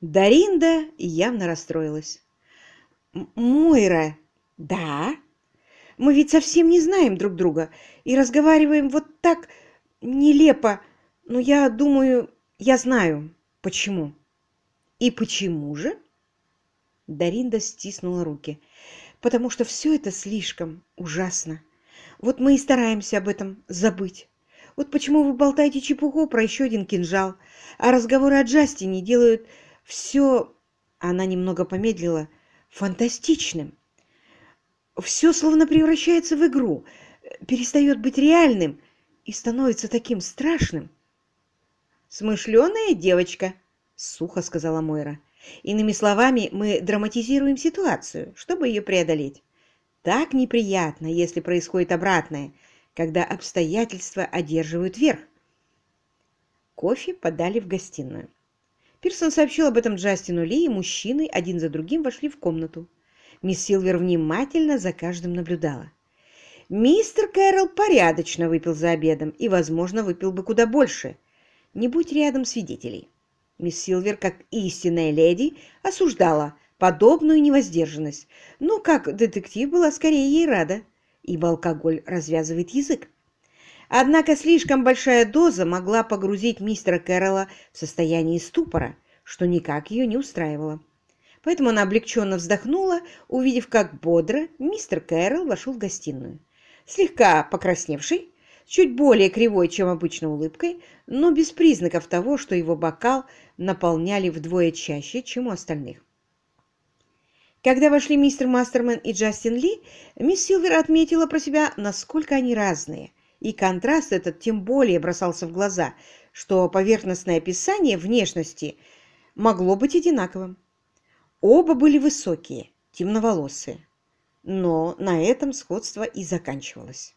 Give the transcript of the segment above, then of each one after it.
Даринда явно расстроилась. «Мойра!» «Да? Мы ведь совсем не знаем друг друга и разговариваем вот так нелепо, но я думаю, я знаю, почему». «И почему же?» Даринда стиснула руки. «Потому что все это слишком ужасно. Вот мы и стараемся об этом забыть. Вот почему вы болтаете чепуху про еще один кинжал, а разговоры о Джастине делают все...» Она немного помедлила. «Фантастичным. Все словно превращается в игру, перестает быть реальным и становится таким страшным». «Смышленая девочка», — сухо сказала Мойра. Иными словами, мы драматизируем ситуацию, чтобы ее преодолеть. Так неприятно, если происходит обратное, когда обстоятельства одерживают верх. Кофе подали в гостиную. Пирсон сообщил об этом Джастину Ли, и мужчины один за другим вошли в комнату. Мисс Силвер внимательно за каждым наблюдала. Мистер Кэрролл порядочно выпил за обедом и, возможно, выпил бы куда больше. Не будь рядом свидетелей. Мисс Силвер, как истинная леди, осуждала подобную невоздержанность, но как детектив была скорее ей рада, ибо алкоголь развязывает язык. Однако слишком большая доза могла погрузить мистера Кэрролла в состояние ступора, что никак ее не устраивало. Поэтому она облегченно вздохнула, увидев, как бодро мистер Кэрролл вошел в гостиную. Слегка покрасневший, чуть более кривой, чем обычно улыбкой, но без признаков того, что его бокал наполняли вдвое чаще, чем у остальных. Когда вошли мистер Мастерман и Джастин Ли, мисс Силвер отметила про себя, насколько они разные, и контраст этот тем более бросался в глаза, что поверхностное описание внешности могло быть одинаковым. Оба были высокие, темноволосые, но на этом сходство и заканчивалось.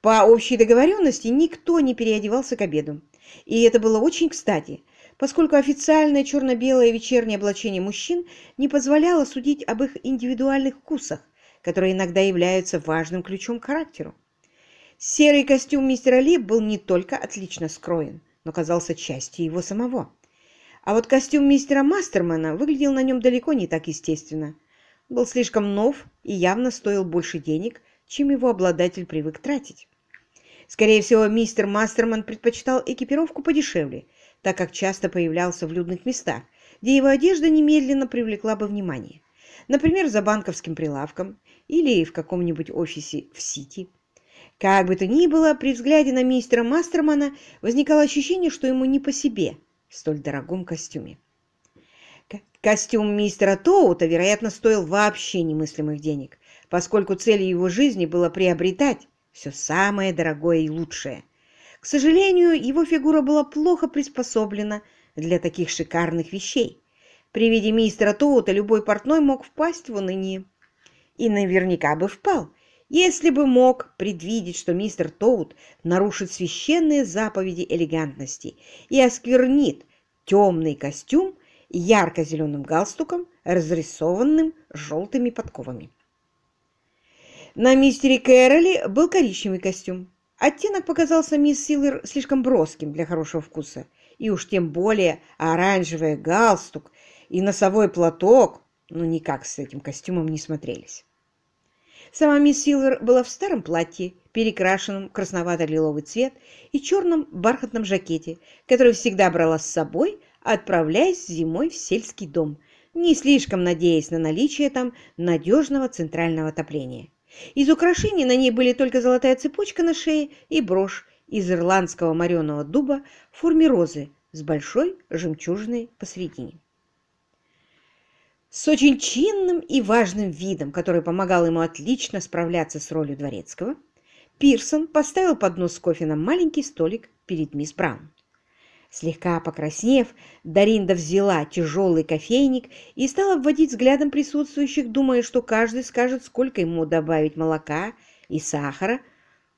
По общей договоренности никто не переодевался к обеду. И это было очень кстати, поскольку официальное черно-белое вечернее облачение мужчин не позволяло судить об их индивидуальных вкусах, которые иногда являются важным ключом к характеру. Серый костюм мистера Ли был не только отлично скроен, но казался частью его самого. А вот костюм мистера Мастермана выглядел на нем далеко не так естественно. Был слишком нов и явно стоил больше денег, чем его обладатель привык тратить. Скорее всего, мистер Мастерман предпочитал экипировку подешевле, так как часто появлялся в людных местах, где его одежда немедленно привлекла бы внимание. Например, за банковским прилавком или в каком-нибудь офисе в Сити. Как бы то ни было, при взгляде на мистера Мастермана возникало ощущение, что ему не по себе в столь дорогом костюме. Костюм мистера Тоута, вероятно, стоил вообще немыслимых денег, поскольку целью его жизни было приобретать все самое дорогое и лучшее. К сожалению, его фигура была плохо приспособлена для таких шикарных вещей. При виде мистера Тоута любой портной мог впасть в уныние. И наверняка бы впал, если бы мог предвидеть, что мистер Тоут нарушит священные заповеди элегантности и осквернит темный костюм ярко-зеленым галстуком, разрисованным желтыми подковами. На мистере Кэрролли был коричневый костюм. Оттенок показался мисс Силвер слишком броским для хорошего вкуса, и уж тем более оранжевый галстук и носовой платок ну никак с этим костюмом не смотрелись. Сама мисс Силвер была в старом платье, перекрашенном в красновато-лиловый цвет и черном бархатном жакете, который всегда брала с собой, отправляясь зимой в сельский дом, не слишком надеясь на наличие там надежного центрального отопления. Из украшений на ней были только золотая цепочка на шее и брошь из ирландского мореного дуба в форме розы с большой жемчужиной посередине. С очень чинным и важным видом, который помогал ему отлично справляться с ролью дворецкого, Пирсон поставил поднос с кофе на маленький столик перед мисс Браун. Слегка покраснев, Даринда взяла тяжелый кофейник и стала обводить взглядом присутствующих, думая, что каждый скажет, сколько ему добавить молока и сахара.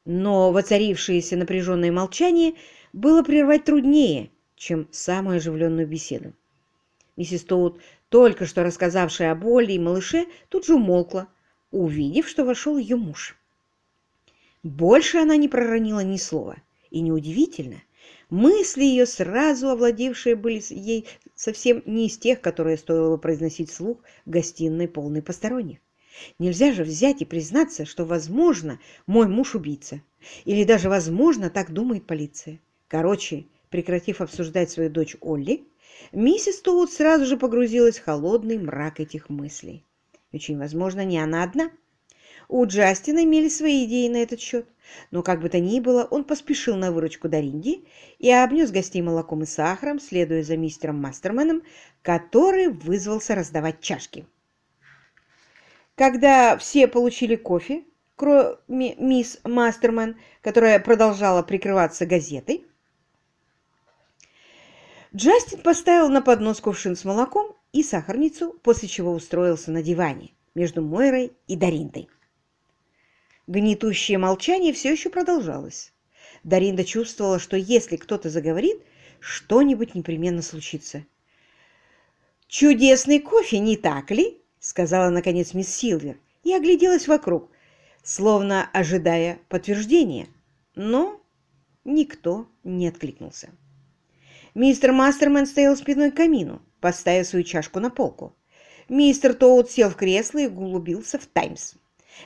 Но воцарившееся напряженное молчание было прервать труднее, чем самую оживленную беседу. Миссис Тоут, только что рассказавшая о боли и малыше, тут же умолкла, увидев, что вошел ее муж. Больше она не проронила ни слова, и неудивительно – Мысли ее, сразу овладевшие были ей совсем не из тех, которые стоило бы произносить вслух в гостиной полной посторонних. Нельзя же взять и признаться, что, возможно, мой муж убийца. Или даже, возможно, так думает полиция. Короче, прекратив обсуждать свою дочь Олли, миссис Тоут сразу же погрузилась в холодный мрак этих мыслей. Очень возможно, не она одна. У Джастина имели свои идеи на этот счет, но как бы то ни было, он поспешил на выручку Даринди и обнес гостей молоком и сахаром, следуя за мистером Мастерменом, который вызвался раздавать чашки. Когда все получили кофе, кроме мисс Мастермен, которая продолжала прикрываться газетой, Джастин поставил на поднос кувшин с молоком и сахарницу, после чего устроился на диване между Мойрой и Дариндой. Гнетущее молчание все еще продолжалось. Даринда чувствовала, что если кто-то заговорит, что-нибудь непременно случится. «Чудесный кофе, не так ли?» — сказала, наконец, мисс Силвер и огляделась вокруг, словно ожидая подтверждения. Но никто не откликнулся. Мистер Мастермен стоял спиной к камину, поставив свою чашку на полку. Мистер Тоут сел в кресло и углубился в «Таймс».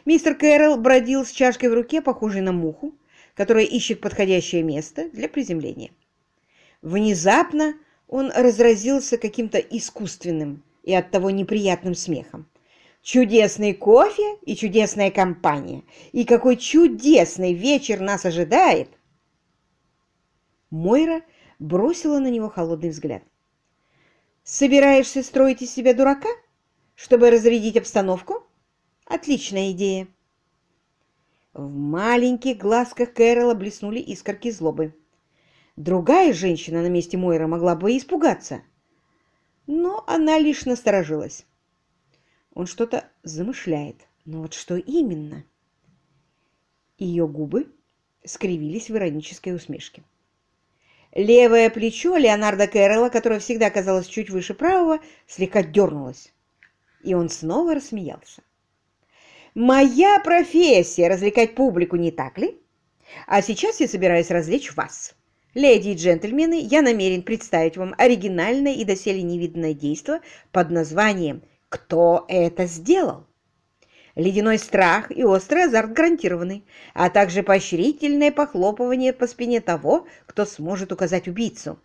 Мистер Кэрролл бродил с чашкой в руке, похожей на муху, которая ищет подходящее место для приземления. Внезапно он разразился каким-то искусственным и оттого неприятным смехом. Чудесный кофе и чудесная компания. И какой чудесный вечер нас ожидает! Мойра бросила на него холодный взгляд. «Собираешься строить из себя дурака, чтобы разрядить обстановку?» Отличная идея. В маленьких глазках Кэрола блеснули искорки злобы. Другая женщина на месте Мойра могла бы испугаться, но она лишь насторожилась. Он что-то замышляет, но вот что именно? Ее губы скривились в иронической усмешке. Левое плечо Леонарда Кэрролла, которое всегда казалось чуть выше правого, слегка дернулось, и он снова рассмеялся. Моя профессия — развлекать публику, не так ли? А сейчас я собираюсь развлечь вас. Леди и джентльмены, я намерен представить вам оригинальное и доселе невиданное действо под названием «Кто это сделал?». Ледяной страх и острый азарт гарантированы, а также поощрительное похлопывание по спине того, кто сможет указать убийцу.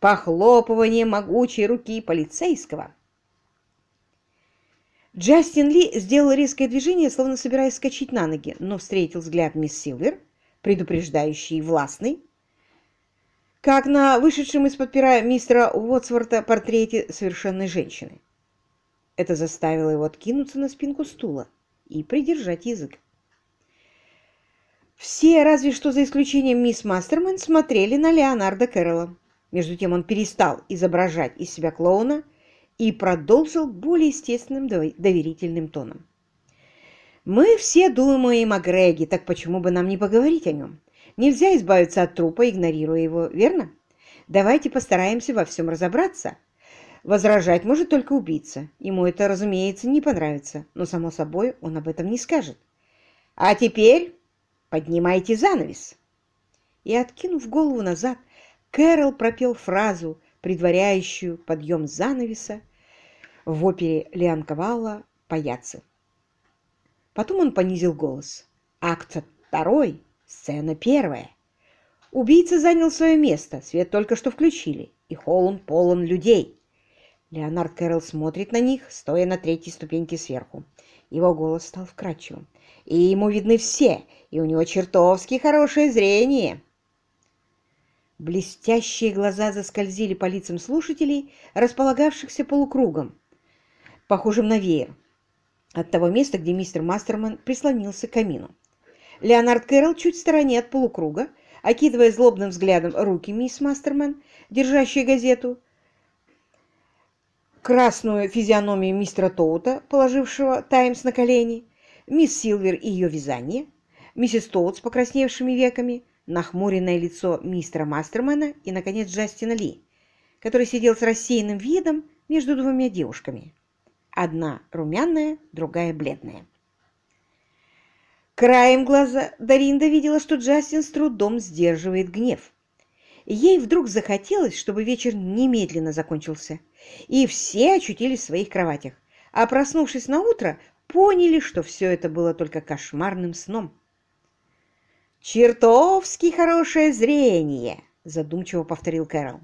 Похлопывание могучей руки полицейского – Джастин Ли сделал резкое движение, словно собираясь скачать на ноги, но встретил взгляд мисс Силвер, предупреждающий и властный, как на вышедшем из-под пера мистера Уотсворта портрете совершенной женщины. Это заставило его откинуться на спинку стула и придержать язык. Все, разве что за исключением мисс Мастерман, смотрели на Леонарда Кэрролла. Между тем он перестал изображать из себя клоуна и продолжил более естественным доверительным тоном. «Мы все думаем о Греге, так почему бы нам не поговорить о нем? Нельзя избавиться от трупа, игнорируя его, верно? Давайте постараемся во всем разобраться. Возражать может только убийца. Ему это, разумеется, не понравится, но, само собой, он об этом не скажет. А теперь поднимайте занавес!» И, откинув голову назад, Кэрол пропел фразу, предваряющую подъем занавеса в опере Лианковала «Паяцы». Потом он понизил голос. Акт второй, сцена первая. Убийца занял свое место, свет только что включили, и холл полон людей. Леонард Кэрролл смотрит на них, стоя на третьей ступеньке сверху. Его голос стал вкрадчивым. И ему видны все, и у него чертовски хорошее зрение. Блестящие глаза заскользили по лицам слушателей, располагавшихся полукругом, похожим на веер, от того места, где мистер Мастерман прислонился к камину. Леонард Кэрролл чуть в стороне от полукруга, окидывая злобным взглядом руки мисс Мастерман, держащие газету, красную физиономию мистера Тоута, положившего «Таймс» на колени, мисс Силвер и ее вязание, миссис Тоут с покрасневшими веками, нахмуренное лицо мистера Мастермана и, наконец, Джастина Ли, который сидел с рассеянным видом между двумя девушками. Одна румяная, другая бледная. Краем глаза Даринда видела, что Джастин с трудом сдерживает гнев. Ей вдруг захотелось, чтобы вечер немедленно закончился, и все очутились в своих кроватях, а проснувшись на утро, поняли, что все это было только кошмарным сном. «Чертовски хорошее зрение!» — задумчиво повторил Кэрол.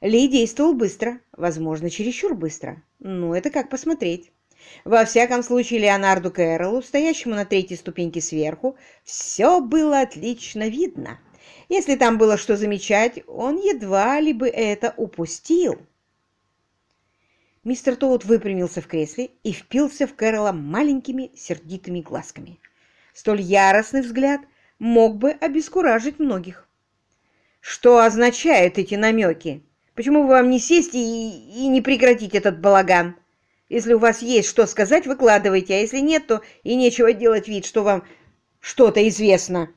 Ли действовал быстро, возможно, чересчур быстро. Ну, это как посмотреть. Во всяком случае, Леонарду Кэрролу, стоящему на третьей ступеньке сверху, все было отлично видно. Если там было что замечать, он едва ли бы это упустил. Мистер Тоут выпрямился в кресле и впился в Кэрола маленькими сердитыми глазками. Столь яростный взгляд мог бы обескуражить многих. «Что означают эти намеки? Почему бы вам не сесть и, и не прекратить этот балаган?» Если у вас есть что сказать, выкладывайте, а если нет, то и нечего делать вид, что вам что-то известно.